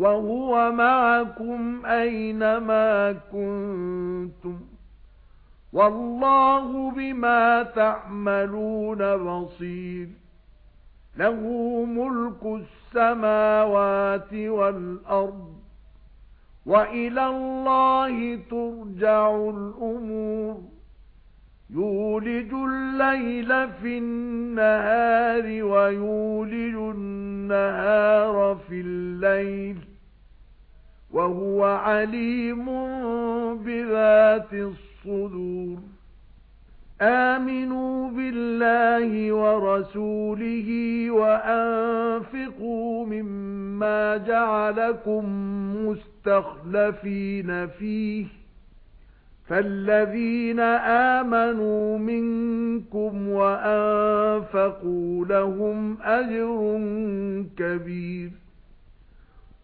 وَهُوَ مَعَكُمْ أَيْنَمَا كُنتُمْ وَاللَّهُ بِمَا تَعْمَلُونَ بَصِيرٌ لَهُ مُلْكُ السَّمَاوَاتِ وَالْأَرْضِ وَإِلَى اللَّهِ تُرْجَعُ الْأُمُورُ يُولِجُ اللَّيْلَ فِي النَّهَارِ وَيُولِجُ النَّهَارَ فِي اللَّيْلِ وَهُوَ عَلِيمٌ بِذَاتِ الصُّدُورِ. آمِنُوا بِاللَّهِ وَرَسُولِهِ وَأَنفِقُوا مِمَّا جَعَلَكُم مُّسْتَخْلَفِينَ فِيهِ. فَالَّذِينَ آمَنُوا مِنكُمْ وَأَنفَقُوا لَهُمْ أَجْرٌ كَبِيرٌ.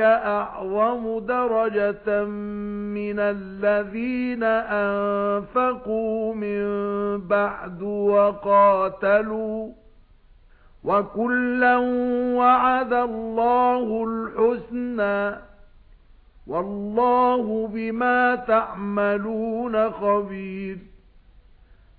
أَعْظَمُ دَرَجَةً مِنَ الَّذِينَ أَنفَقُوا مِن بَعْدُ وَقَاتَلُوا وَكُلًّا وَعَدَ اللَّهُ الْحُسْنَى وَاللَّهُ بِمَا تَعْمَلُونَ خَبِيرٌ